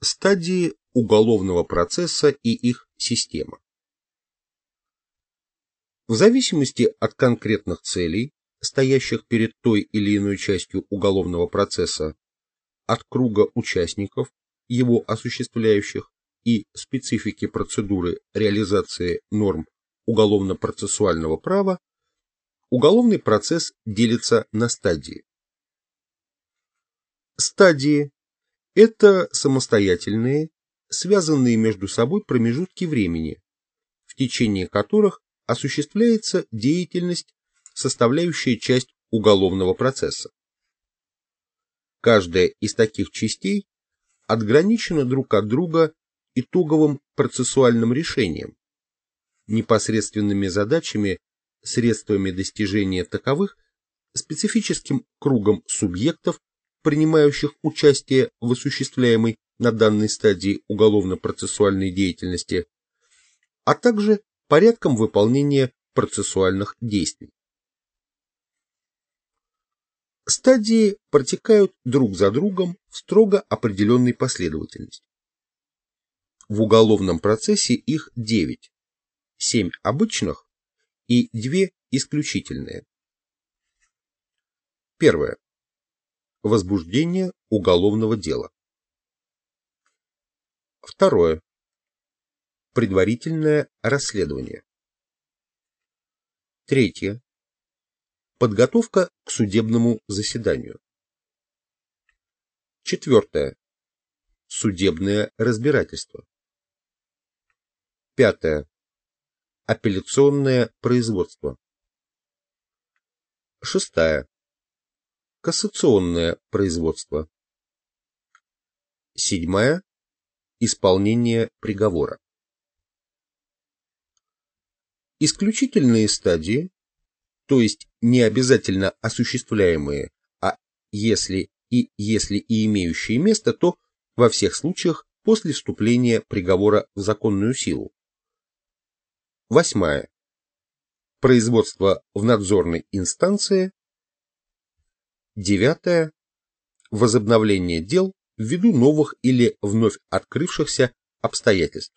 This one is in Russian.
Стадии уголовного процесса и их система. В зависимости от конкретных целей, стоящих перед той или иной частью уголовного процесса, от круга участников, его осуществляющих, и специфики процедуры реализации норм уголовно-процессуального права, уголовный процесс делится на стадии. Стадии – это самостоятельные, связанные между собой промежутки времени, в течение которых осуществляется деятельность, составляющая часть уголовного процесса. Каждая из таких частей отграничена друг от друга итоговым процессуальным решением, непосредственными задачами, средствами достижения таковых, специфическим кругом субъектов, принимающих участие в осуществляемой на данной стадии уголовно-процессуальной деятельности, а также порядком выполнения процессуальных действий. Стадии протекают друг за другом в строго определенной последовательности. В уголовном процессе их 9, 7 обычных и 2 исключительные. Первое. Возбуждение уголовного дела. Второе. Предварительное расследование. Третье. Подготовка к судебному заседанию. Четвертое. Судебное разбирательство. Пятое. Апелляционное производство. Шестая. Кассационное производство. Седьмая. Исполнение приговора. Исключительные стадии, то есть не обязательно осуществляемые, а если и если и имеющие место, то во всех случаях после вступления приговора в законную силу. Восьмая. Производство в надзорной инстанции. Девятое. Возобновление дел ввиду новых или вновь открывшихся обстоятельств.